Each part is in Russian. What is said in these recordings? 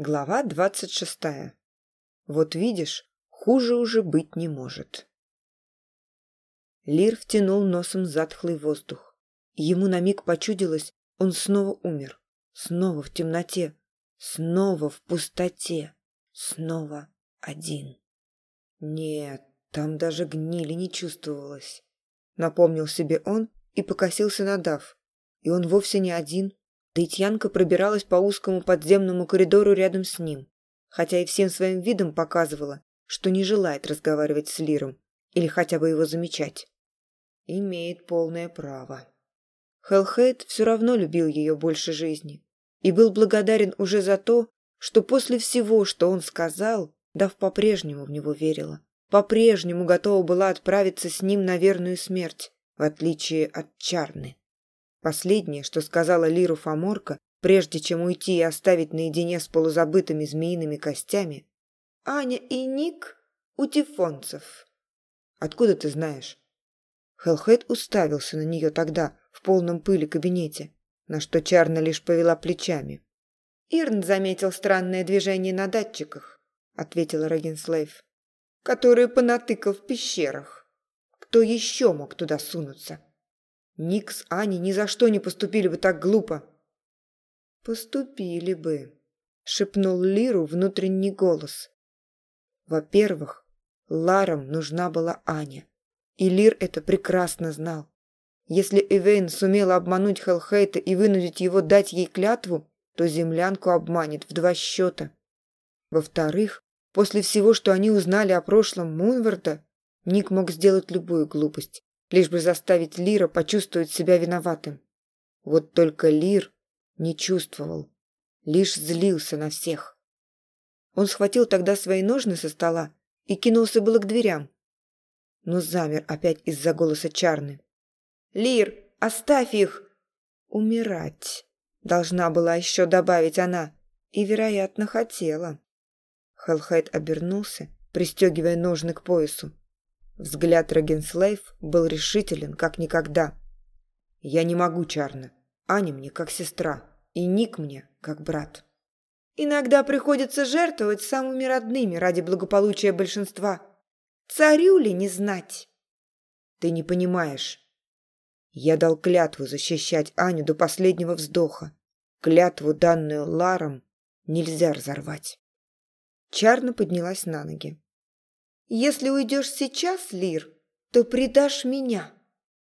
Глава 26. Вот видишь, хуже уже быть не может. Лир втянул носом затхлый воздух. Ему на миг почудилось, он снова умер. Снова в темноте, снова в пустоте, снова один. Нет, там даже гнили не чувствовалось. Напомнил себе он и покосился на Дав. И он вовсе не один, Литьянка пробиралась по узкому подземному коридору рядом с ним, хотя и всем своим видом показывала, что не желает разговаривать с Лиром или хотя бы его замечать. Имеет полное право. Хелхейт все равно любил ее больше жизни и был благодарен уже за то, что после всего, что он сказал, Дав по-прежнему в него верила, по-прежнему готова была отправиться с ним на верную смерть, в отличие от Чарны. Последнее, что сказала Лиру Фоморка, прежде чем уйти и оставить наедине с полузабытыми змеиными костями, «Аня и Ник у Тифонцев». «Откуда ты знаешь?» Хелхед уставился на нее тогда, в полном пыли кабинете, на что Чарна лишь повела плечами. «Ирн заметил странное движение на датчиках», — ответила Рогенслейв, «которые понатыкал в пещерах. Кто еще мог туда сунуться?» Ник с Аней ни за что не поступили бы так глупо. Поступили бы, шепнул Лиру внутренний голос. Во-первых, Ларам нужна была Аня. И Лир это прекрасно знал. Если Эвейн сумела обмануть Хелхейта и вынудить его дать ей клятву, то землянку обманет в два счета. Во-вторых, после всего, что они узнали о прошлом Мунварда, Ник мог сделать любую глупость лишь бы заставить Лира почувствовать себя виноватым. Вот только Лир не чувствовал, лишь злился на всех. Он схватил тогда свои ножны со стола и кинулся было к дверям, но замер опять из-за голоса Чарны. «Лир, оставь их!» «Умирать!» — должна была еще добавить она, и, вероятно, хотела. Хелхайт обернулся, пристегивая ножны к поясу. Взгляд Рогенслейв был решителен, как никогда. «Я не могу, Чарна. Аня мне как сестра, и Ник мне как брат». «Иногда приходится жертвовать самыми родными ради благополучия большинства. Царю ли не знать?» «Ты не понимаешь. Я дал клятву защищать Аню до последнего вздоха. Клятву, данную Ларом, нельзя разорвать». Чарна поднялась на ноги. Если уйдешь сейчас, Лир, то предашь меня,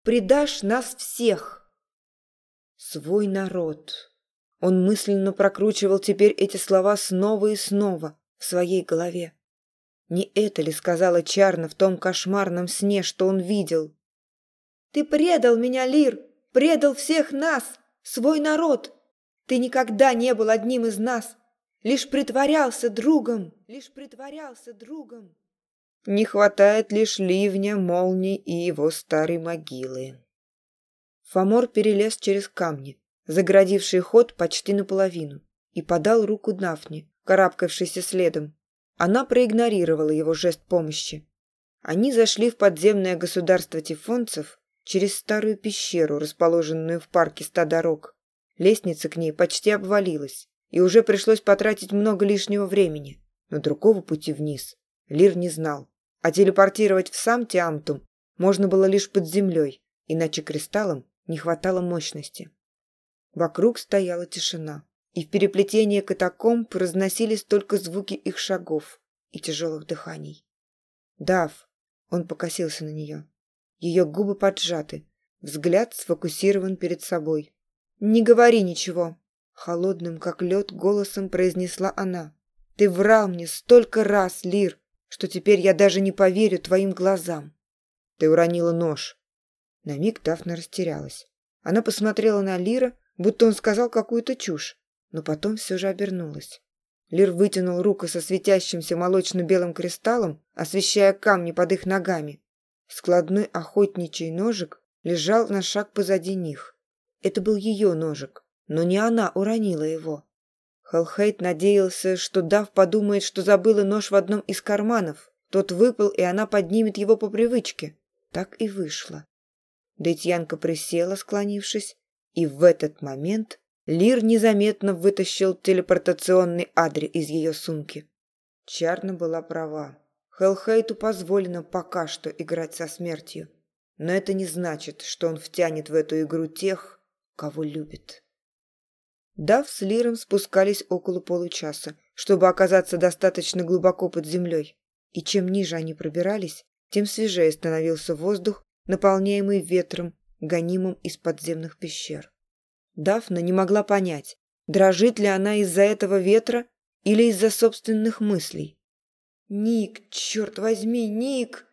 предашь нас всех. Свой народ. Он мысленно прокручивал теперь эти слова снова и снова в своей голове. Не это ли сказала Чарна в том кошмарном сне, что он видел? «Ты предал меня, Лир! Предал всех нас! Свой народ! Ты никогда не был одним из нас! Лишь притворялся другом! Лишь притворялся другом!» Не хватает лишь ливня, молний и его старой могилы. Фомор перелез через камни, заградившие ход почти наполовину, и подал руку Дафне, карабкавшейся следом. Она проигнорировала его жест помощи. Они зашли в подземное государство тифонцев через старую пещеру, расположенную в парке ста дорог. Лестница к ней почти обвалилась, и уже пришлось потратить много лишнего времени, но другого пути вниз Лир не знал а телепортировать в сам Тиамтум можно было лишь под землей, иначе кристаллам не хватало мощности. Вокруг стояла тишина, и в переплетении катакомб разносились только звуки их шагов и тяжелых дыханий. «Дав!» — он покосился на нее. Ее губы поджаты, взгляд сфокусирован перед собой. «Не говори ничего!» — холодным, как лед, голосом произнесла она. «Ты врал мне столько раз, Лир! что теперь я даже не поверю твоим глазам. Ты уронила нож». На миг Дафна растерялась. Она посмотрела на Лира, будто он сказал какую-то чушь, но потом все же обернулась. Лир вытянул руку со светящимся молочно-белым кристаллом, освещая камни под их ногами. Складной охотничий ножик лежал на шаг позади них. Это был ее ножик, но не она уронила его. Хелхейт надеялся, что Дав подумает, что забыла нож в одном из карманов. Тот выпал, и она поднимет его по привычке. Так и вышло. Дейтьянка присела, склонившись, и в этот момент Лир незаметно вытащил телепортационный адрес из ее сумки. Чарна была права. Хелхейту позволено пока что играть со смертью. Но это не значит, что он втянет в эту игру тех, кого любит. Дав с Лиром спускались около получаса, чтобы оказаться достаточно глубоко под землей. И чем ниже они пробирались, тем свежее становился воздух, наполняемый ветром, гонимым из подземных пещер. Дафна не могла понять, дрожит ли она из-за этого ветра или из-за собственных мыслей. «Ник, черт возьми, Ник!»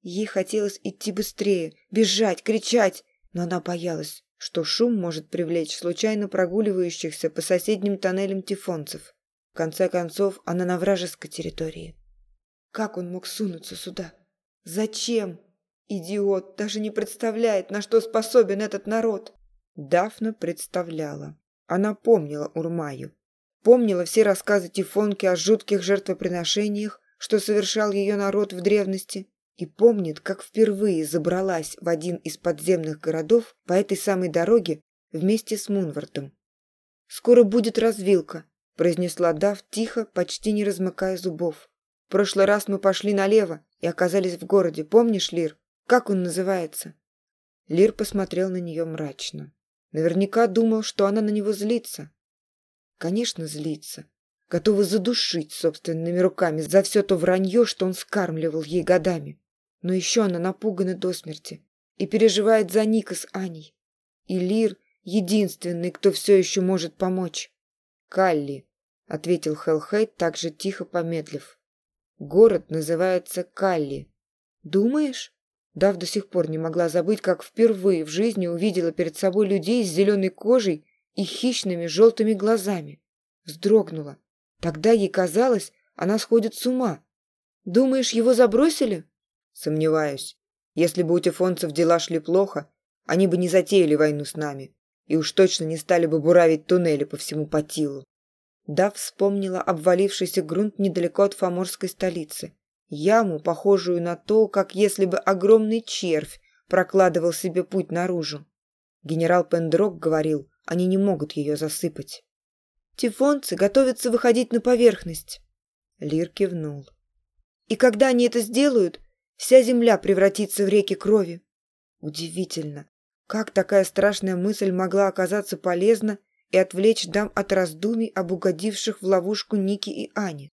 Ей хотелось идти быстрее, бежать, кричать, но она боялась, что шум может привлечь случайно прогуливающихся по соседним тоннелям тифонцев. В конце концов, она на вражеской территории. Как он мог сунуться сюда? Зачем? Идиот даже не представляет, на что способен этот народ. Дафна представляла. Она помнила Урмаю. Помнила все рассказы Тифонки о жутких жертвоприношениях, что совершал ее народ в древности, и помнит, как впервые забралась в один из подземных городов по этой самой дороге вместе с Мунвартом. «Скоро будет развилка», – произнесла Дав тихо, почти не размыкая зубов. «В прошлый раз мы пошли налево и оказались в городе. Помнишь, Лир? Как он называется?» Лир посмотрел на нее мрачно. Наверняка думал, что она на него злится. Конечно, злится. Готова задушить собственными руками за все то вранье, что он скармливал ей годами. Ну но еще она напугана до смерти и переживает за Ника с Аней. И Лир — единственный, кто все еще может помочь. «Калли», — ответил Хелхейт, также тихо помедлив. «Город называется Калли. Думаешь?» Дав до сих пор не могла забыть, как впервые в жизни увидела перед собой людей с зеленой кожей и хищными желтыми глазами. Вздрогнула. Тогда ей казалось, она сходит с ума. «Думаешь, его забросили?» Сомневаюсь. Если бы у тифонцев дела шли плохо, они бы не затеяли войну с нами и уж точно не стали бы буравить туннели по всему Патилу. Да вспомнила обвалившийся грунт недалеко от фаморской столицы. Яму, похожую на то, как если бы огромный червь прокладывал себе путь наружу. Генерал Пендрок говорил, они не могут ее засыпать. Тифонцы готовятся выходить на поверхность. Лир кивнул. И когда они это сделают, Вся земля превратится в реки крови. Удивительно, как такая страшная мысль могла оказаться полезна и отвлечь дам от раздумий об угодивших в ловушку Ники и Ани.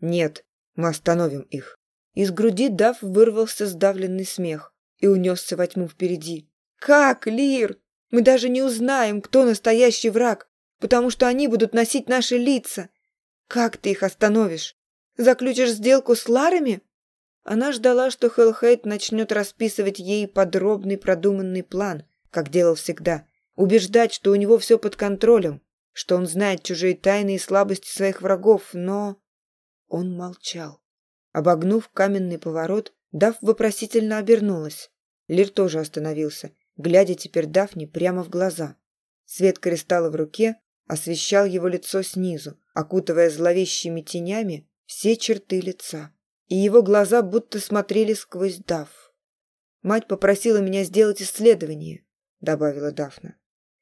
Нет, мы остановим их. Из груди Дав вырвался сдавленный смех и унесся во тьму впереди. «Как, Лир? Мы даже не узнаем, кто настоящий враг, потому что они будут носить наши лица. Как ты их остановишь? Заключишь сделку с Ларами?» Она ждала, что Хелхейт начнет расписывать ей подробный продуманный план, как делал всегда, убеждать, что у него все под контролем, что он знает чужие тайны и слабости своих врагов, но... Он молчал. Обогнув каменный поворот, Дав вопросительно обернулась. Лир тоже остановился, глядя теперь Дафни прямо в глаза. Свет кристалла в руке освещал его лицо снизу, окутывая зловещими тенями все черты лица и его глаза будто смотрели сквозь Дав. «Мать попросила меня сделать исследование», — добавила Дафна.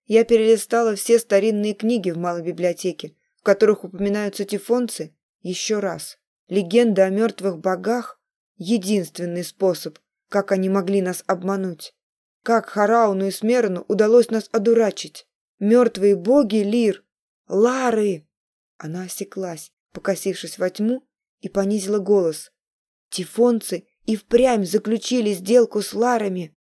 «Я перелистала все старинные книги в малой библиотеке, в которых упоминаются тифонцы, еще раз. Легенда о мертвых богах — единственный способ, как они могли нас обмануть. Как Харауну и Смерну удалось нас одурачить. Мертвые боги Лир, Лары!» Она осеклась, покосившись во тьму, и понизила голос — Тифонцы и впрямь заключили сделку с ларами.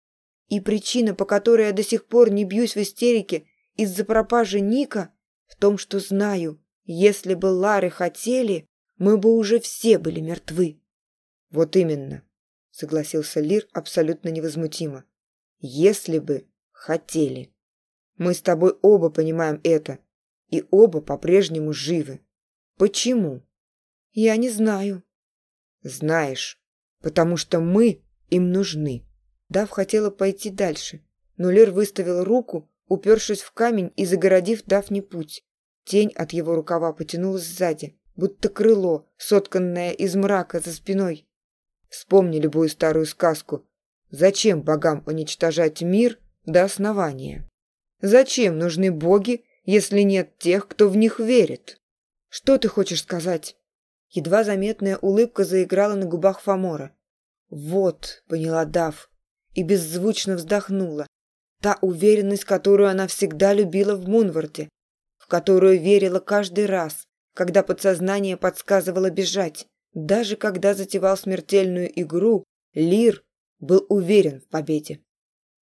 И причина, по которой я до сих пор не бьюсь в истерике из-за пропажи Ника, в том, что знаю, если бы лары хотели, мы бы уже все были мертвы. Вот именно, согласился Лир абсолютно невозмутимо. Если бы хотели. Мы с тобой оба понимаем это, и оба по-прежнему живы. Почему? Я не знаю, знаешь, потому что мы им нужны. Дав хотела пойти дальше, но Лер выставил руку, упершись в камень и загородив Дав не путь. Тень от его рукава потянулась сзади, будто крыло, сотканное из мрака за спиной. Вспомни любую старую сказку. Зачем богам уничтожать мир до основания? Зачем нужны боги, если нет тех, кто в них верит? Что ты хочешь сказать? Едва заметная улыбка заиграла на губах Фомора. «Вот», — поняла Дав, и беззвучно вздохнула. Та уверенность, которую она всегда любила в Мунварде, в которую верила каждый раз, когда подсознание подсказывало бежать. Даже когда затевал смертельную игру, Лир был уверен в победе.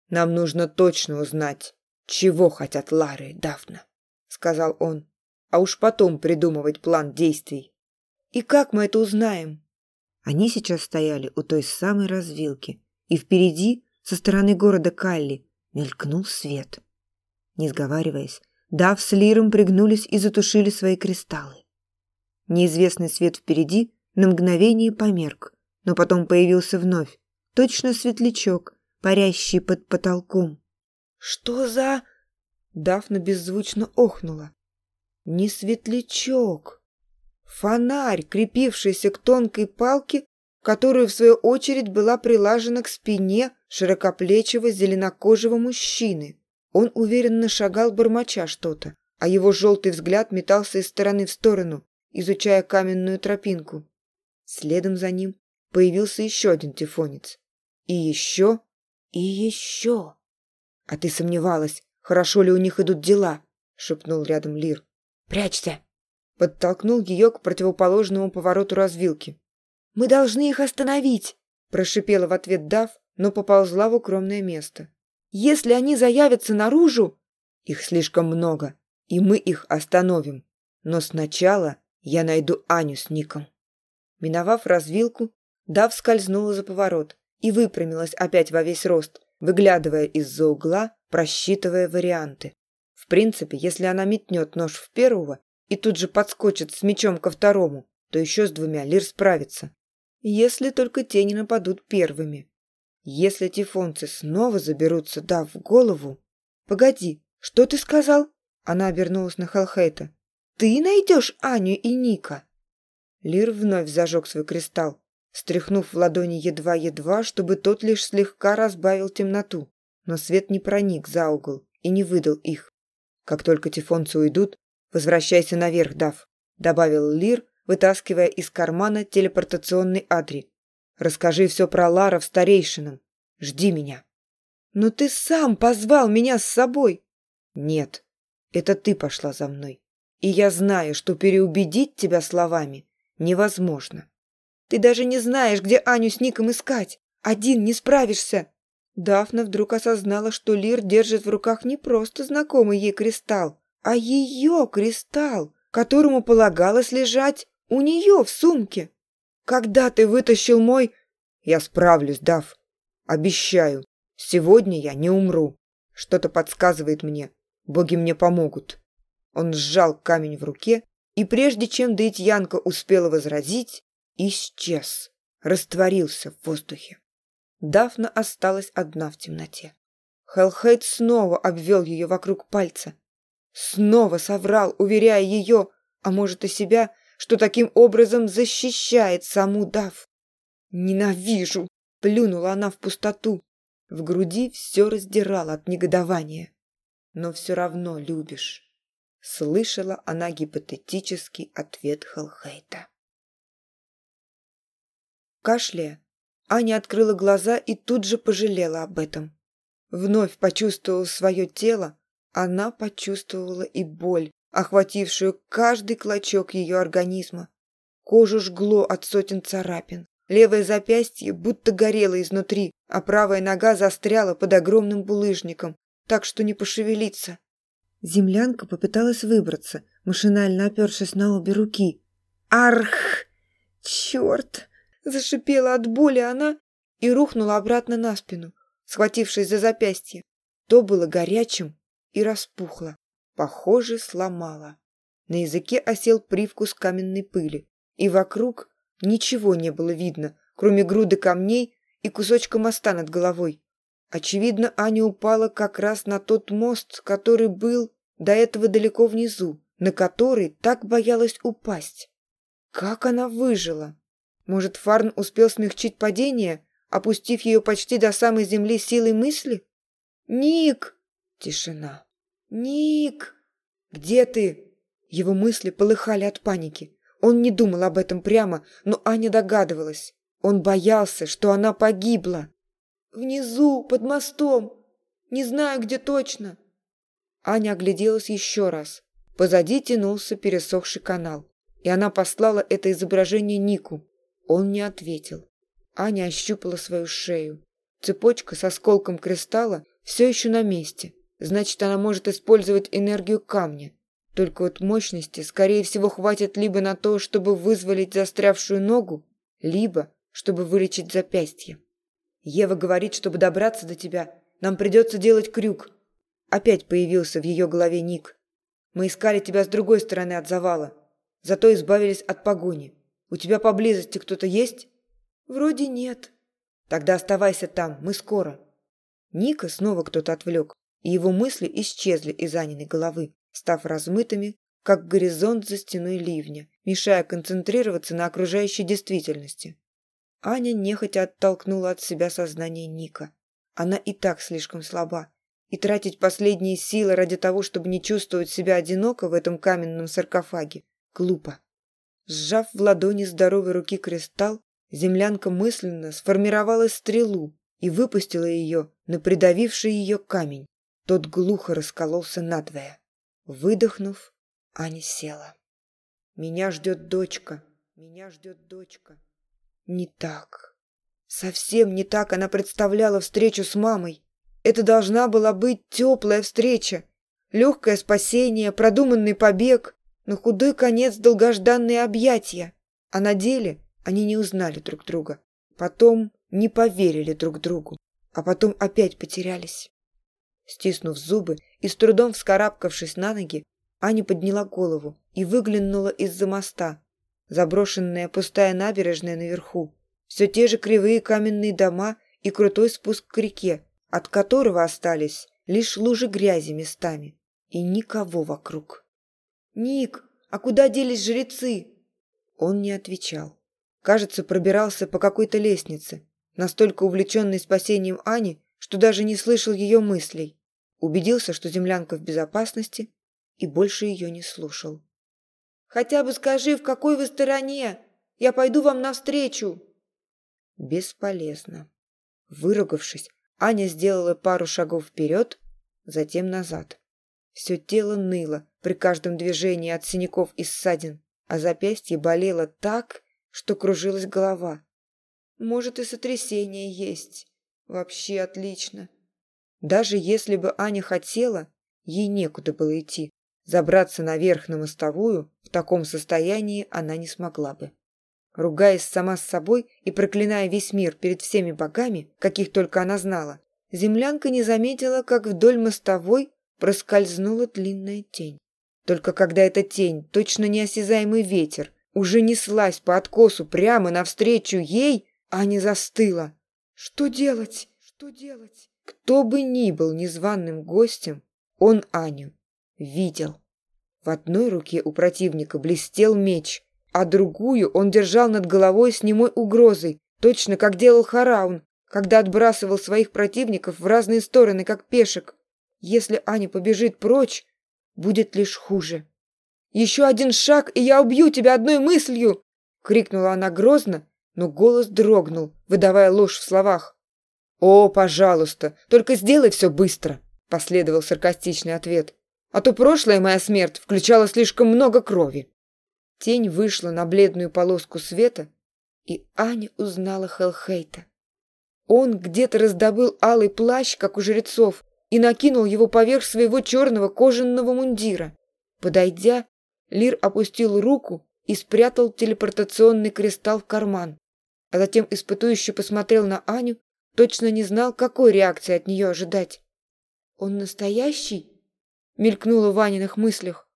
«Нам нужно точно узнать, чего хотят Лары и Дафна», — сказал он, «а уж потом придумывать план действий». И как мы это узнаем? Они сейчас стояли у той самой развилки, и впереди, со стороны города Калли, мелькнул свет. Не сговариваясь, Дав с Лиром пригнулись и затушили свои кристаллы. Неизвестный свет впереди на мгновение померк, но потом появился вновь, точно светлячок, парящий под потолком. «Что за...» Дафна беззвучно охнула. «Не светлячок!» Фонарь, крепившийся к тонкой палке, которая, в свою очередь, была прилажена к спине широкоплечего зеленокожего мужчины. Он уверенно шагал, бормоча что-то, а его желтый взгляд метался из стороны в сторону, изучая каменную тропинку. Следом за ним появился еще один тифонец. И еще, и еще. «А ты сомневалась, хорошо ли у них идут дела?» — шепнул рядом Лир. «Прячься!» подтолкнул ее к противоположному повороту развилки. «Мы должны их остановить!» – прошипела в ответ Дав, но поползла в укромное место. «Если они заявятся наружу...» «Их слишком много, и мы их остановим. Но сначала я найду Аню с Ником». Миновав развилку, Дав скользнула за поворот и выпрямилась опять во весь рост, выглядывая из-за угла, просчитывая варианты. В принципе, если она метнет нож в первого, и тут же подскочит с мечом ко второму, то еще с двумя Лир справится. Если только тени нападут первыми. Если тифонцы снова заберутся, да, в голову... Погоди, что ты сказал? Она обернулась на Халхейта. Ты найдешь Аню и Ника? Лир вновь зажег свой кристалл, стряхнув в ладони едва-едва, чтобы тот лишь слегка разбавил темноту. Но свет не проник за угол и не выдал их. Как только тифонцы уйдут, возвращайся наверх дав добавил лир вытаскивая из кармана телепортационный адри расскажи все про ларов старейшинам. Жди меня но ты сам позвал меня с собой нет это ты пошла за мной. И я знаю что переубедить тебя словами невозможно. Ты даже не знаешь где аню с ником искать. Один не справишься дафна вдруг осознала что лир держит в руках не просто знакомый ей кристалл а ее кристалл, которому полагалось лежать у нее в сумке. Когда ты вытащил мой... Я справлюсь, Дав. Обещаю, сегодня я не умру. Что-то подсказывает мне. Боги мне помогут. Он сжал камень в руке, и прежде чем Даитьянка успела возразить, исчез, растворился в воздухе. Дафна осталась одна в темноте. Хелхейт снова обвел ее вокруг пальца, Снова соврал, уверяя ее, а может и себя, что таким образом защищает саму Дав. «Ненавижу!» — плюнула она в пустоту. В груди все раздирало от негодования. «Но все равно любишь», — слышала она гипотетический ответ Халхейта. Кашляя, Аня открыла глаза и тут же пожалела об этом. Вновь почувствовала свое тело, она почувствовала и боль, охватившую каждый клочок ее организма. Кожу жгло от сотен царапин. Левое запястье будто горело изнутри, а правая нога застряла под огромным булыжником, так что не пошевелиться. Землянка попыталась выбраться, машинально опершись на обе руки. «Арх! Черт!» – зашипела от боли она и рухнула обратно на спину, схватившись за запястье. То было горячим, и распухла, похоже, сломала. На языке осел привкус каменной пыли, и вокруг ничего не было видно, кроме груды камней и кусочка моста над головой. Очевидно, Аня упала как раз на тот мост, который был до этого далеко внизу, на который так боялась упасть. Как она выжила? Может, Фарн успел смягчить падение, опустив ее почти до самой земли силой мысли? «Ник!» Тишина. «Ник! Где ты?» Его мысли полыхали от паники. Он не думал об этом прямо, но Аня догадывалась. Он боялся, что она погибла. «Внизу, под мостом. Не знаю, где точно». Аня огляделась еще раз. Позади тянулся пересохший канал, и она послала это изображение Нику. Он не ответил. Аня ощупала свою шею. Цепочка с осколком кристалла все еще на месте. Значит, она может использовать энергию камня. Только вот мощности, скорее всего, хватит либо на то, чтобы вызволить застрявшую ногу, либо чтобы вылечить запястье. Ева говорит, чтобы добраться до тебя, нам придется делать крюк. Опять появился в ее голове Ник. Мы искали тебя с другой стороны от завала, зато избавились от погони. У тебя поблизости кто-то есть? Вроде нет. Тогда оставайся там, мы скоро. Ника снова кто-то отвлек и его мысли исчезли из Аниной головы, став размытыми, как горизонт за стеной ливня, мешая концентрироваться на окружающей действительности. Аня нехотя оттолкнула от себя сознание Ника. Она и так слишком слаба, и тратить последние силы ради того, чтобы не чувствовать себя одиноко в этом каменном саркофаге, глупо. Сжав в ладони здоровой руки кристалл, землянка мысленно сформировала стрелу и выпустила ее на придавивший ее камень. Тот глухо раскололся надвое. Выдохнув, Аня села. «Меня ждет дочка. Меня ждет дочка». Не так. Совсем не так она представляла встречу с мамой. Это должна была быть теплая встреча, легкое спасение, продуманный побег, но худой конец долгожданные объятия. А на деле они не узнали друг друга. Потом не поверили друг другу, а потом опять потерялись. Стиснув зубы и с трудом вскарабкавшись на ноги, Аня подняла голову и выглянула из-за моста. Заброшенная пустая набережная наверху, все те же кривые каменные дома и крутой спуск к реке, от которого остались лишь лужи грязи местами и никого вокруг. «Ник, а куда делись жрецы?» Он не отвечал. Кажется, пробирался по какой-то лестнице, настолько увлеченный спасением Ани, что даже не слышал ее мыслей убедился, что землянка в безопасности, и больше ее не слушал. «Хотя бы скажи, в какой вы стороне? Я пойду вам навстречу!» Бесполезно. Выругавшись, Аня сделала пару шагов вперед, затем назад. Все тело ныло при каждом движении от синяков и ссадин, а запястье болело так, что кружилась голова. «Может, и сотрясение есть. Вообще отлично!» Даже если бы Аня хотела, ей некуда было идти. Забраться наверх на мостовую в таком состоянии она не смогла бы. Ругаясь сама с собой и проклиная весь мир перед всеми богами, каких только она знала, землянка не заметила, как вдоль мостовой проскользнула длинная тень. Только когда эта тень, точно неосязаемый ветер, уже неслась по откосу прямо навстречу ей, Аня застыла. «Что делать? Что делать?» Кто бы ни был незваным гостем, он Аню видел. В одной руке у противника блестел меч, а другую он держал над головой с немой угрозой, точно как делал Хараун, когда отбрасывал своих противников в разные стороны, как пешек. Если Аня побежит прочь, будет лишь хуже. «Еще один шаг, и я убью тебя одной мыслью!» — крикнула она грозно, но голос дрогнул, выдавая ложь в словах. «О, пожалуйста, только сделай все быстро», – последовал саркастичный ответ. «А то прошлая моя смерть включала слишком много крови». Тень вышла на бледную полоску света, и Аня узнала Хелхейта. Он где-то раздобыл алый плащ, как у жрецов, и накинул его поверх своего черного кожаного мундира. Подойдя, Лир опустил руку и спрятал телепортационный кристалл в карман, а затем испытующе посмотрел на Аню точно не знал, какой реакции от нее ожидать. «Он настоящий?» — мелькнуло в Ваниных мыслях.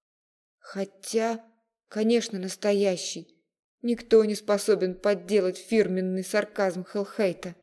«Хотя, конечно, настоящий. Никто не способен подделать фирменный сарказм Хелхейта».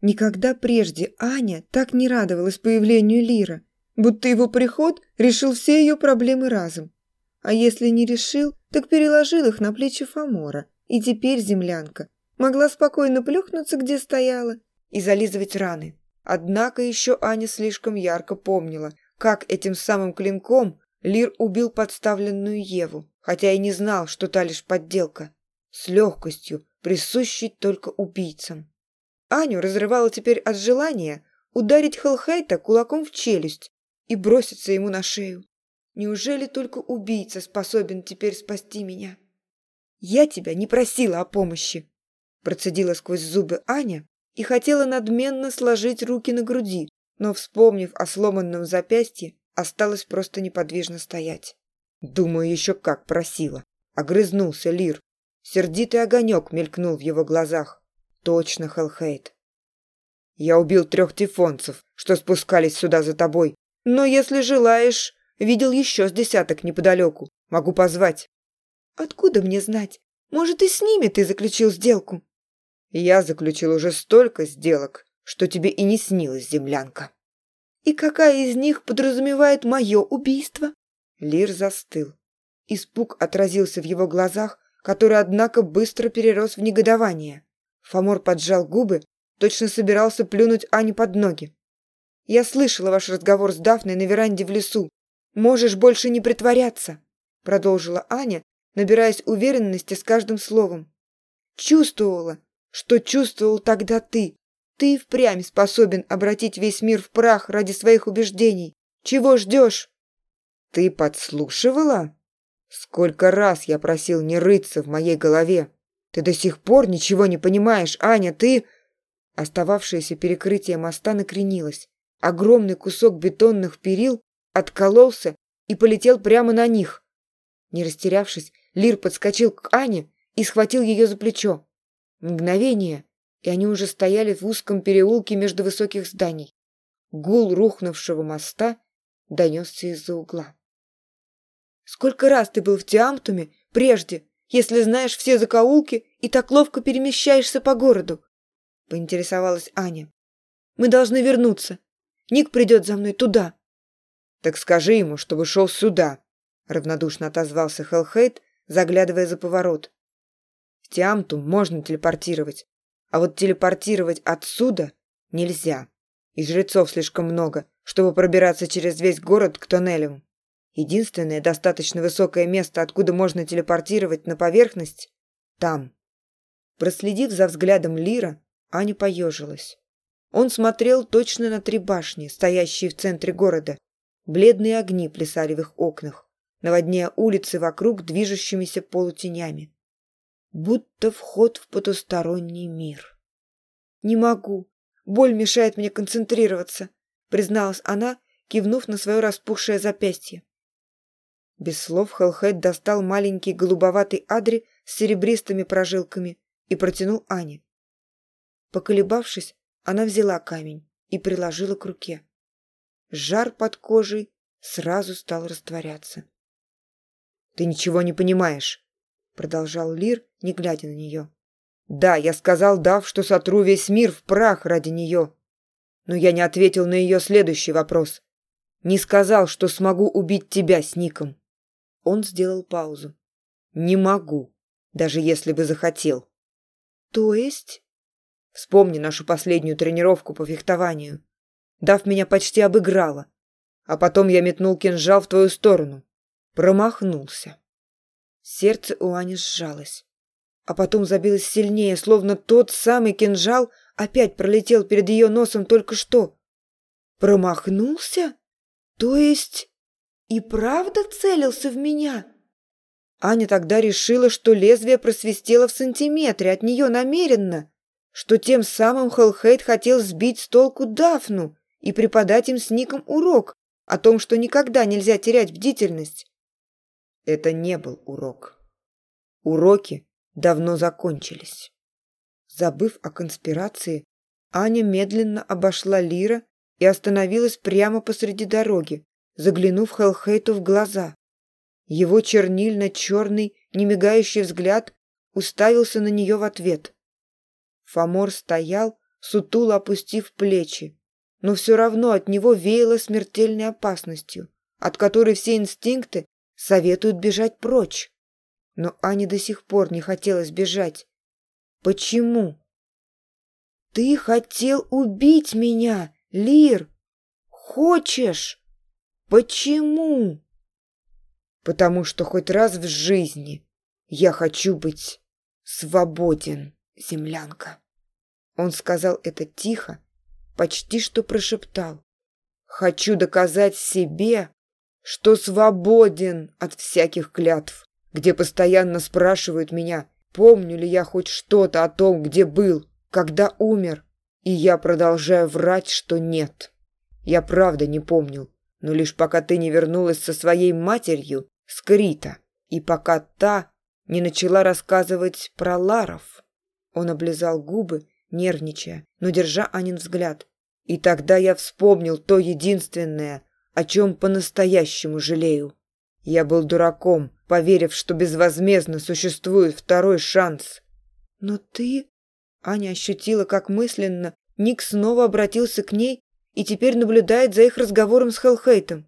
Никогда прежде Аня так не радовалась появлению Лира, будто его приход решил все ее проблемы разом. А если не решил, так переложил их на плечи Фомора, и теперь землянка могла спокойно плюхнуться, где стояла, и зализывать раны. Однако еще Аня слишком ярко помнила, как этим самым клинком Лир убил подставленную Еву, хотя и не знал, что та лишь подделка, с легкостью, присущей только убийцам. Аню разрывало теперь от желания ударить Хелхейта кулаком в челюсть и броситься ему на шею. Неужели только убийца способен теперь спасти меня? Я тебя не просила о помощи, процедила сквозь зубы Аня и хотела надменно сложить руки на груди, но, вспомнив о сломанном запястье, осталась просто неподвижно стоять. «Думаю, еще как просила!» — огрызнулся Лир. Сердитый огонек мелькнул в его глазах. «Точно, Хелхейт!» «Я убил трех тифонцев, что спускались сюда за тобой, но, если желаешь, видел еще с десяток неподалеку. Могу позвать». «Откуда мне знать? Может, и с ними ты заключил сделку?» Я заключил уже столько сделок, что тебе и не снилась землянка. И какая из них подразумевает мое убийство? Лир застыл. Испуг отразился в его глазах, который, однако, быстро перерос в негодование. Фомор поджал губы, точно собирался плюнуть Ане под ноги. «Я слышала ваш разговор с Дафной на веранде в лесу. Можешь больше не притворяться», — продолжила Аня, набираясь уверенности с каждым словом. «Чувствовала, что чувствовал тогда ты. Ты впрямь способен обратить весь мир в прах ради своих убеждений. Чего ждешь?» «Ты подслушивала?» «Сколько раз я просил не рыться в моей голове! Ты до сих пор ничего не понимаешь, Аня, ты...» Остававшееся перекрытие моста накренилось. Огромный кусок бетонных перил откололся и полетел прямо на них. Не растерявшись, Лир подскочил к Ане и схватил ее за плечо. Мгновение, и они уже стояли в узком переулке между высоких зданий. Гул рухнувшего моста донесся из-за угла. «Сколько раз ты был в Тиамтуме прежде, если знаешь все закоулки и так ловко перемещаешься по городу?» — поинтересовалась Аня. «Мы должны вернуться. Ник придет за мной туда». «Так скажи ему, чтобы шел сюда», — равнодушно отозвался Хелхейт, заглядывая за поворот. Тиамту можно телепортировать, а вот телепортировать отсюда нельзя. И жрецов слишком много, чтобы пробираться через весь город к тоннелям. Единственное достаточно высокое место, откуда можно телепортировать на поверхность — там. Проследив за взглядом Лира, Аня поежилась. Он смотрел точно на три башни, стоящие в центре города. Бледные огни плясали в их окнах, наводняя улицы вокруг движущимися полутенями будто вход в потусторонний мир. «Не могу. Боль мешает мне концентрироваться», — призналась она, кивнув на свое распухшее запястье. Без слов Хелхед достал маленький голубоватый адри с серебристыми прожилками и протянул Ане. Поколебавшись, она взяла камень и приложила к руке. Жар под кожей сразу стал растворяться. «Ты ничего не понимаешь», продолжал Лир, не глядя на нее. «Да, я сказал Дав, что сотру весь мир в прах ради нее. Но я не ответил на ее следующий вопрос. Не сказал, что смогу убить тебя с Ником». Он сделал паузу. «Не могу, даже если бы захотел». «То есть?» «Вспомни нашу последнюю тренировку по фехтованию. Дав меня почти обыграла. А потом я метнул кинжал в твою сторону. Промахнулся». Сердце у Ани сжалось. А потом забилось сильнее, словно тот самый кинжал опять пролетел перед ее носом только что. Промахнулся? То есть и правда целился в меня? Аня тогда решила, что лезвие просвистело в сантиметре от нее намеренно, что тем самым Хелхейт хотел сбить с толку Дафну и преподать им с Ником урок о том, что никогда нельзя терять бдительность. Это не был урок. Уроки давно закончились. Забыв о конспирации, Аня медленно обошла Лира и остановилась прямо посреди дороги, заглянув Хелхейту в глаза. Его чернильно-черный, немигающий взгляд уставился на нее в ответ. Фомор стоял, сутуло опустив плечи, но все равно от него веяло смертельной опасностью, от которой все инстинкты советуют бежать прочь. Но Ане до сих пор не хотелось бежать. Почему? Ты хотел убить меня, Лир. Хочешь? Почему? Потому что хоть раз в жизни я хочу быть свободен, землянка. Он сказал это тихо, почти что прошептал. Хочу доказать себе, что свободен от всяких клятв, где постоянно спрашивают меня, помню ли я хоть что-то о том, где был, когда умер, и я продолжаю врать, что нет. Я правда не помнил, но лишь пока ты не вернулась со своей матерью, скрита, и пока та не начала рассказывать про Ларов. Он облизал губы, нервничая, но держа Анин взгляд. И тогда я вспомнил то единственное, о чем по-настоящему жалею. Я был дураком, поверив, что безвозмездно существует второй шанс. Но ты... Аня ощутила, как мысленно Ник снова обратился к ней и теперь наблюдает за их разговором с Хелхейтом.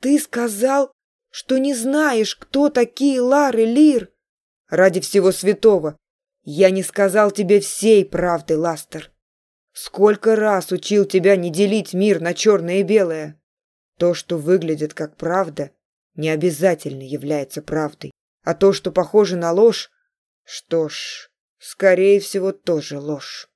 Ты сказал, что не знаешь, кто такие Лар и Лир. Ради всего святого. Я не сказал тебе всей правды, Ластер. Сколько раз учил тебя не делить мир на черное и белое. То, что выглядит как правда, не обязательно является правдой. А то, что похоже на ложь, что ж, скорее всего, тоже ложь.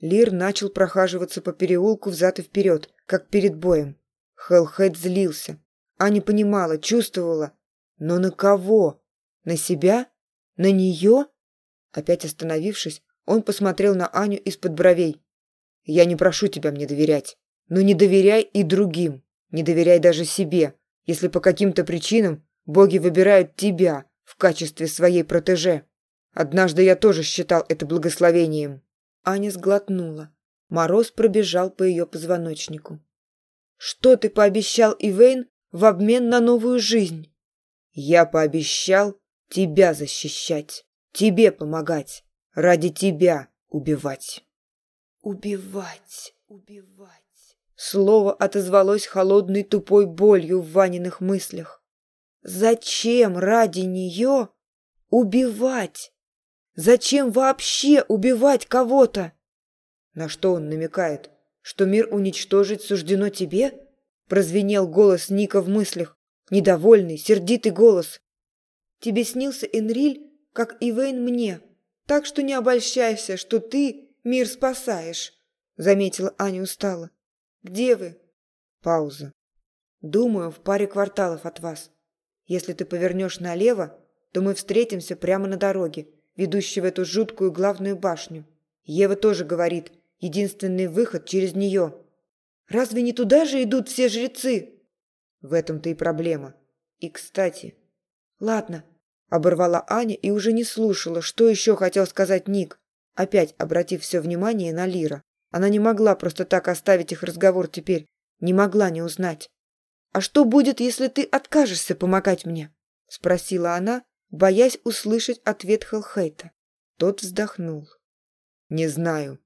Лир начал прохаживаться по переулку взад и вперед, как перед боем. Хеллхед злился. Аня понимала, чувствовала. Но на кого? На себя? На нее? Опять остановившись, он посмотрел на Аню из-под бровей. «Я не прошу тебя мне доверять, но не доверяй и другим не доверяй даже себе, если по каким-то причинам боги выбирают тебя в качестве своей протеже. Однажды я тоже считал это благословением». Аня сглотнула. Мороз пробежал по ее позвоночнику. «Что ты пообещал, Ивейн, в обмен на новую жизнь?» «Я пообещал тебя защищать, тебе помогать, ради тебя убивать». «Убивать, убивать». Слово отозвалось холодной тупой болью в Ваниных мыслях. Зачем ради нее убивать? Зачем вообще убивать кого-то? На что он намекает? Что мир уничтожить суждено тебе? Прозвенел голос Ника в мыслях. Недовольный, сердитый голос. Тебе снился Энриль, как и Вейн мне. Так что не обольщайся, что ты мир спасаешь, заметила Аня устало где вы пауза. Думаю в паре кварталов от вас. Если ты повернешь налево то мы встретимся прямо на дороге ведущей в эту жуткую главную башню. Ева тоже говорит единственный выход через нее. Разве не туда же идут все жрецы? В этом то и проблема. И кстати ладно оборвала аня и уже не слушала что еще хотел сказать ник опять обратив все внимание на лира. Она не могла просто так оставить их разговор теперь, не могла не узнать. «А что будет, если ты откажешься помогать мне?» – спросила она, боясь услышать ответ Хелхейта. Тот вздохнул. «Не знаю.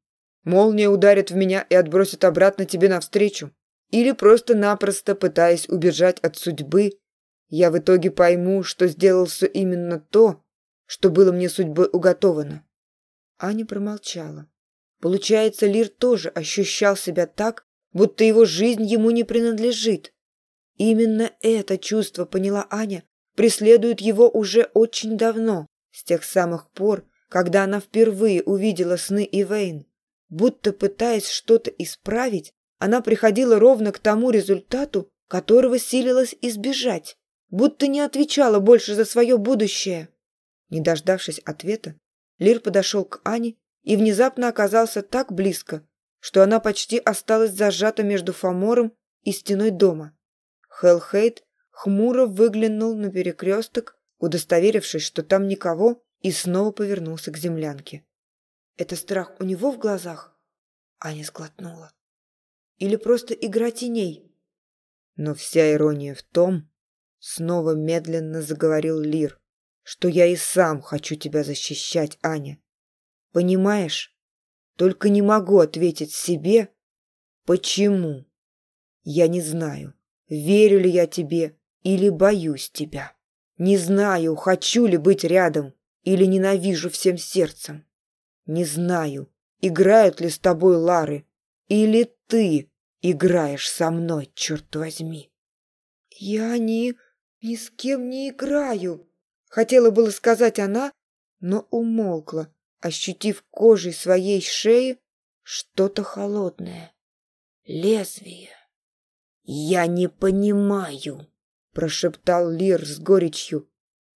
Молния ударит в меня и отбросит обратно тебе навстречу. Или просто-напросто, пытаясь убежать от судьбы, я в итоге пойму, что сделал все именно то, что было мне судьбой уготовано». Аня промолчала. Получается, Лир тоже ощущал себя так, будто его жизнь ему не принадлежит. Именно это чувство, поняла Аня, преследует его уже очень давно, с тех самых пор, когда она впервые увидела сны Ивейн. Будто пытаясь что-то исправить, она приходила ровно к тому результату, которого силилась избежать, будто не отвечала больше за свое будущее. Не дождавшись ответа, Лир подошел к Ане и внезапно оказался так близко, что она почти осталась зажата между Фомором и стеной дома. Хелхейт хмуро выглянул на перекресток, удостоверившись, что там никого, и снова повернулся к землянке. Это страх у него в глазах? Аня сглотнула. Или просто игра теней? Но вся ирония в том, снова медленно заговорил Лир, что я и сам хочу тебя защищать, Аня понимаешь? Только не могу ответить себе, почему. Я не знаю, верю ли я тебе или боюсь тебя. Не знаю, хочу ли быть рядом или ненавижу всем сердцем. Не знаю, играют ли с тобой Лары или ты играешь со мной, черт возьми. Я ни ни с кем не играю, хотела было сказать она, но умолкла, ощутив кожей своей шеи что-то холодное. Лезвие. «Я не понимаю», — прошептал Лир с горечью.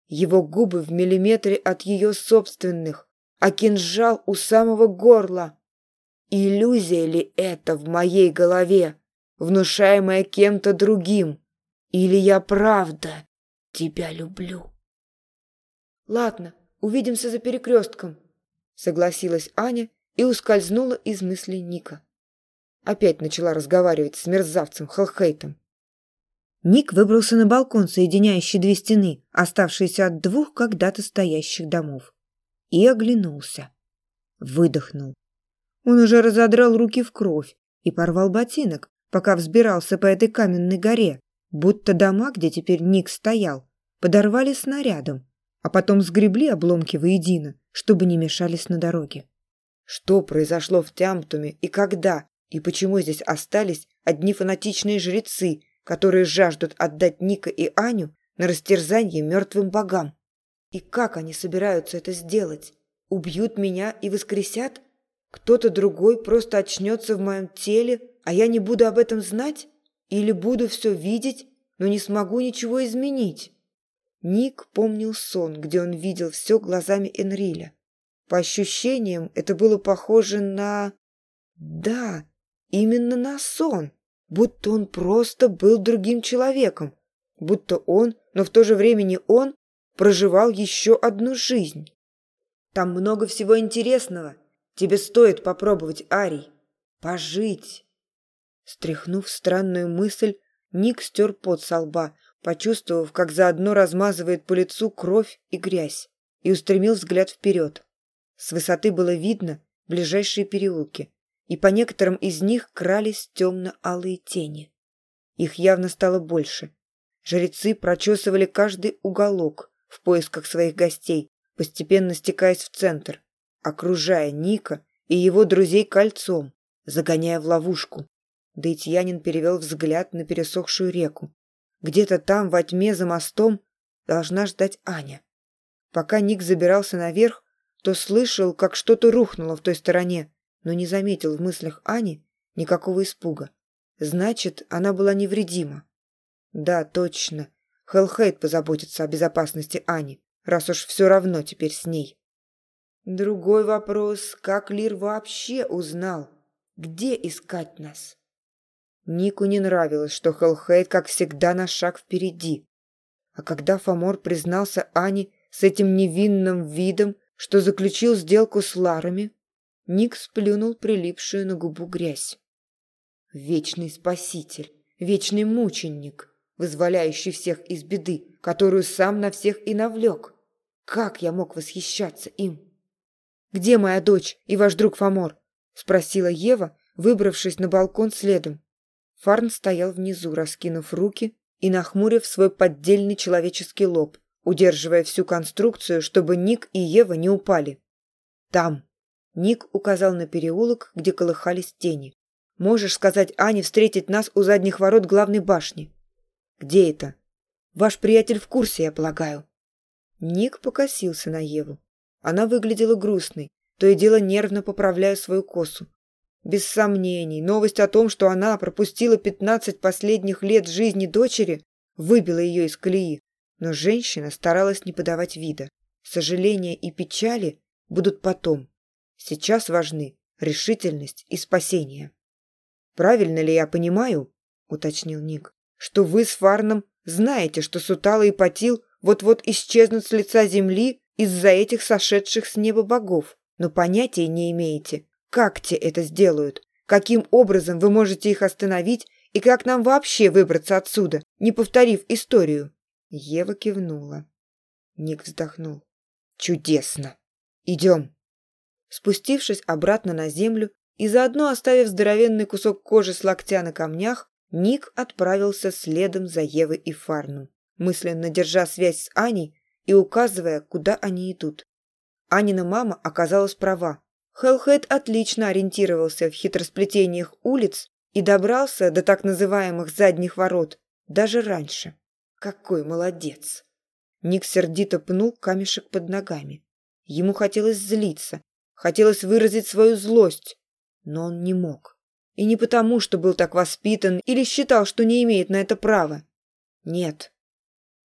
Его губы в миллиметре от ее собственных, а кинжал у самого горла. Иллюзия ли это в моей голове, внушаемая кем-то другим? Или я правда тебя люблю? Ладно, увидимся за перекрестком согласилась аня и ускользнула из мыслей ника. Опять начала разговаривать с мерзавцем Халхейтом. ник выбрался на балкон соединяющий две стены оставшиеся от двух когда то стоящих домов и оглянулся. Выдохнул. Он уже разодрал руки в кровь и порвал ботинок пока взбирался по этой каменной горе будто дома где теперь ник стоял подорвали снарядом а потом сгребли обломки воедино чтобы не мешались на дороге. Что произошло в Тямтуме и когда, и почему здесь остались одни фанатичные жрецы, которые жаждут отдать Ника и Аню на растерзание мертвым богам? И как они собираются это сделать? Убьют меня и воскресят? Кто-то другой просто очнется в моем теле, а я не буду об этом знать? Или буду все видеть, но не смогу ничего изменить? Ник помнил сон, где он видел все глазами Энриля. По ощущениям, это было похоже на... Да, именно на сон. Будто он просто был другим человеком. Будто он, но в то же время не он, проживал еще одну жизнь. Там много всего интересного. Тебе стоит попробовать, Арий. Пожить. Стряхнув странную мысль, Ник стер пот со лба, почувствовав, как заодно размазывает по лицу кровь и грязь, и устремил взгляд вперед. С высоты было видно ближайшие переулки, и по некоторым из них крались темно-алые тени. Их явно стало больше. Жрецы прочесывали каждый уголок в поисках своих гостей, постепенно стекаясь в центр, окружая Ника и его друзей кольцом, загоняя в ловушку. Дейтьянин перевел взгляд на пересохшую реку, где-то там, во тьме, за мостом, должна ждать Аня. Пока Ник забирался наверх, то слышал, как что-то рухнуло в той стороне, но не заметил в мыслях Ани никакого испуга. Значит, она была невредима. Да, точно. Хеллхейд позаботится о безопасности Ани, раз уж все равно теперь с ней. Другой вопрос, как Лир вообще узнал, где искать нас? Нику не нравилось, что Хелхейд, как всегда, на шаг впереди. А когда Фомор признался Ане с этим невинным видом, что заключил сделку с Ларами, Ник сплюнул прилипшую на губу грязь. Вечный спаситель, вечный мученик, вызволяющий всех из беды, которую сам на всех и навлек. Как я мог восхищаться им? «Где моя дочь и ваш друг Фомор?» – спросила Ева, выбравшись на балкон следом. Фарн стоял внизу, раскинув руки и нахмурив свой поддельный человеческий лоб, удерживая всю конструкцию, чтобы Ник и Ева не упали. «Там!» Ник указал на переулок, где колыхались тени. «Можешь сказать Ане встретить нас у задних ворот главной башни?» «Где это?» «Ваш приятель в курсе, я полагаю». Ник покосился на Еву. Она выглядела грустной, то и дело нервно поправляя свою косу, без сомнений, новость о том, что она пропустила 15 последних лет жизни дочери, выбила ее из колеи. Но женщина старалась не подавать вида. Сожаления и печали будут потом. Сейчас важны решительность и спасение. «Правильно ли я понимаю, — уточнил Ник, — что вы с Фарном знаете, что Сутала и Патил вот-вот исчезнут с лица земли из-за этих сошедших с неба богов, но понятия не имеете, как те это сделают? Каким образом вы можете их остановить и как нам вообще выбраться отсюда, не повторив историю?» Ева кивнула. Ник вздохнул. «Чудесно! Идем!» Спустившись обратно на землю и заодно оставив здоровенный кусок кожи с локтя на камнях, Ник отправился следом за Евой и Фарном, мысленно держа связь с Аней и указывая, куда они идут. Анина мама оказалась права. Хеллхед отлично ориентировался в хитросплетениях улиц и добрался до так называемых задних ворот даже раньше. Какой молодец! Ник сердито пнул камешек под ногами. Ему хотелось злиться, хотелось выразить свою злость, но он не мог. И не потому, что был так воспитан или считал, что не имеет на это права. Нет.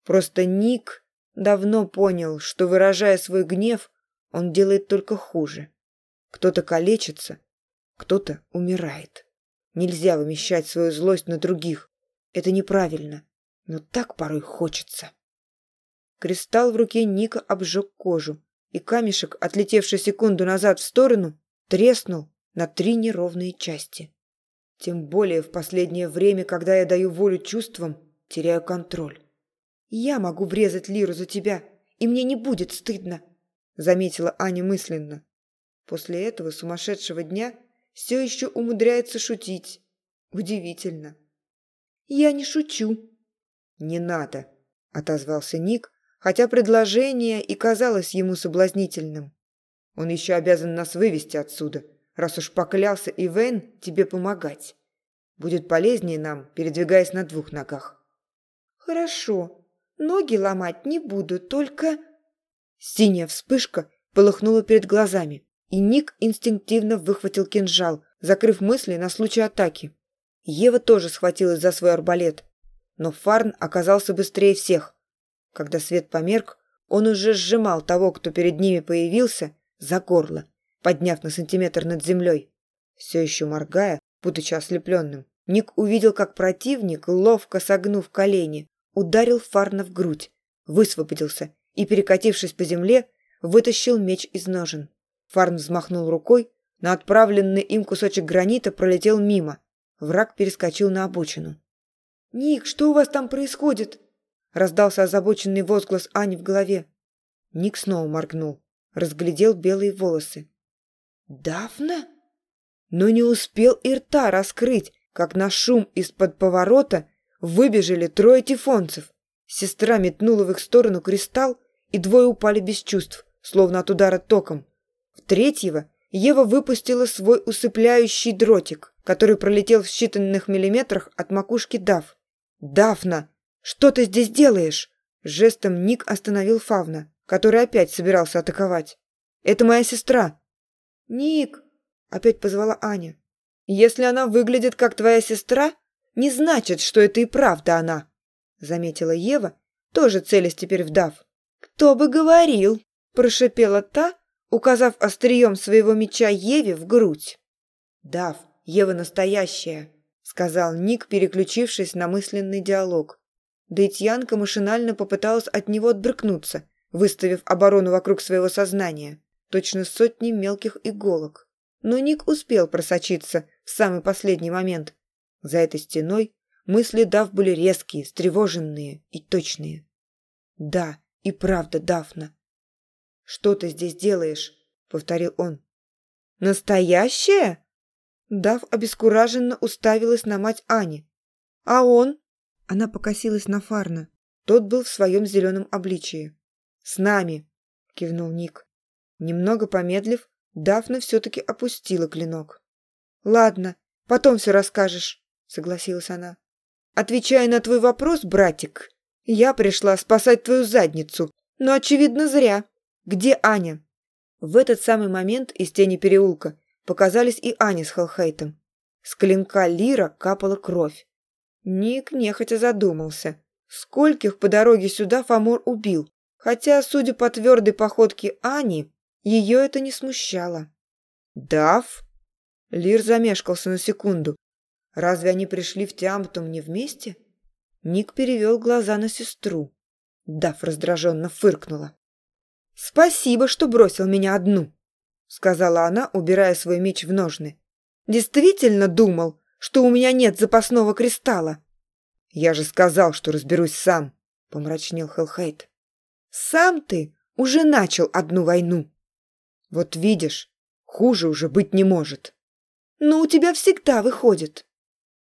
Просто Ник давно понял, что, выражая свой гнев, он делает только хуже. Кто-то калечится, кто-то умирает. Нельзя вымещать свою злость на других. Это неправильно, но так порой хочется. Кристалл в руке Ника обжег кожу, и камешек, отлетевший секунду назад в сторону, треснул на три неровные части. Тем более в последнее время, когда я даю волю чувствам, теряю контроль. Я могу врезать Лиру за тебя, и мне не будет стыдно, заметила Аня мысленно. После этого сумасшедшего дня все еще умудряется шутить. Удивительно. «Я не шучу». «Не надо», — отозвался Ник, хотя предложение и казалось ему соблазнительным. «Он еще обязан нас вывести отсюда, раз уж поклялся Ивен тебе помогать. Будет полезнее нам, передвигаясь на двух ногах». «Хорошо. Ноги ломать не буду, только...» Синяя вспышка полыхнула перед глазами и Ник инстинктивно выхватил кинжал, закрыв мысли на случай атаки. Ева тоже схватилась за свой арбалет, но Фарн оказался быстрее всех. Когда свет померк, он уже сжимал того, кто перед ними появился, за горло, подняв на сантиметр над землей. Все еще моргая, будучи ослепленным, Ник увидел, как противник, ловко согнув колени, ударил Фарна в грудь, высвободился и, перекатившись по земле, вытащил меч из ножен. Фарн взмахнул рукой, на отправленный им кусочек гранита пролетел мимо. Враг перескочил на обочину. «Ник, что у вас там происходит?» Раздался озабоченный возглас Ани в голове. Ник снова моргнул, разглядел белые волосы. «Дафна?» Но не успел и рта раскрыть, как на шум из-под поворота выбежали трое тифонцев. Сестра метнула в их сторону кристалл, и двое упали без чувств, словно от удара током. Третьего Ева выпустила свой усыпляющий дротик, который пролетел в считанных миллиметрах от макушки Дав. «Дафна, что ты здесь делаешь?» Жестом Ник остановил Фавна, который опять собирался атаковать. «Это моя сестра». «Ник!» — опять позвала Аня. «Если она выглядит как твоя сестра, не значит, что это и правда она», — заметила Ева, тоже целясь теперь в Дав. «Кто бы говорил!» — прошипела та, указав острием своего меча Еве в грудь. «Дав, Ева настоящая», — сказал Ник, переключившись на мысленный диалог. Дейтьянка машинально попыталась от него отбрыкнуться, выставив оборону вокруг своего сознания, точно сотни мелких иголок. Но Ник успел просочиться в самый последний момент. За этой стеной мысли Дав были резкие, встревоженные и точные. «Да, и правда, Дафна, «Что ты здесь делаешь?» — повторил он. «Настоящее?» Дав обескураженно уставилась на мать Ани. «А он?» — она покосилась на Фарна. Тот был в своем зеленом обличии. «С нами!» — кивнул Ник. Немного помедлив, Дафна все-таки опустила клинок. «Ладно, потом все расскажешь», — согласилась она. «Отвечая на твой вопрос, братик, я пришла спасать твою задницу, но, очевидно, зря» где аня? В этот самый момент из тени переулка показались и аня с Халхейтом. с клинка лира капала кровь. Ник нехотя задумался скольких по дороге сюда фомор убил хотя судя по твердой походке ани ее это не смущало. Дав лир замешкался на секунду. Разве они пришли в тиамптум не вместе? Ник перевел глаза на сестру. Дав раздраженно фыркнула спасибо что бросил меня одну сказала она убирая свой меч в ножны. Действительно думал что у меня нет запасного кристалла. Я же сказал что разберусь сам помрачнел хелхейт сам ты уже начал одну войну. Вот видишь хуже уже быть не может. Но у тебя всегда выходит.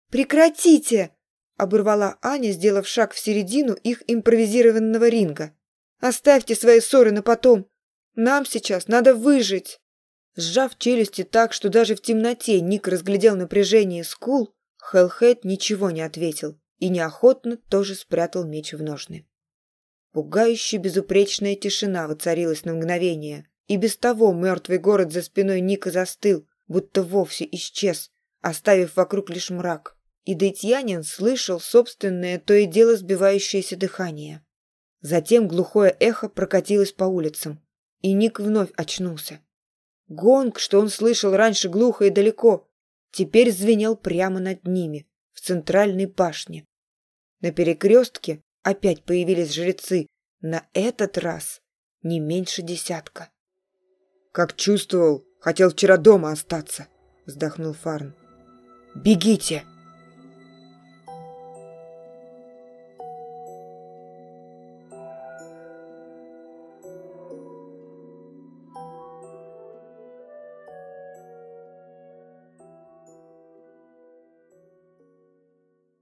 Прекратите оборвала аня сделав шаг в середину их импровизированного ринга. Оставьте свои ссоры на потом. Нам сейчас надо выжить. Сжав челюсти так, что даже в темноте Ник разглядел напряжение скул, Хелхейт ничего не ответил и неохотно тоже спрятал меч в ножны. Пугающе безупречная тишина воцарилась на мгновение, и без того мертвый город за спиной Ника застыл, будто вовсе исчез, оставив вокруг лишь мрак. И Дейтьянин слышал собственное то и дело сбивающееся дыхание. Затем глухое эхо прокатилось по улицам, и Ник вновь очнулся. Гонг, что он слышал раньше глухо и далеко, теперь звенел прямо над ними, в центральной башне. На перекрестке опять появились жрецы, на этот раз не меньше десятка. «Как чувствовал, хотел вчера дома остаться», — вздохнул Фарн. «Бегите!»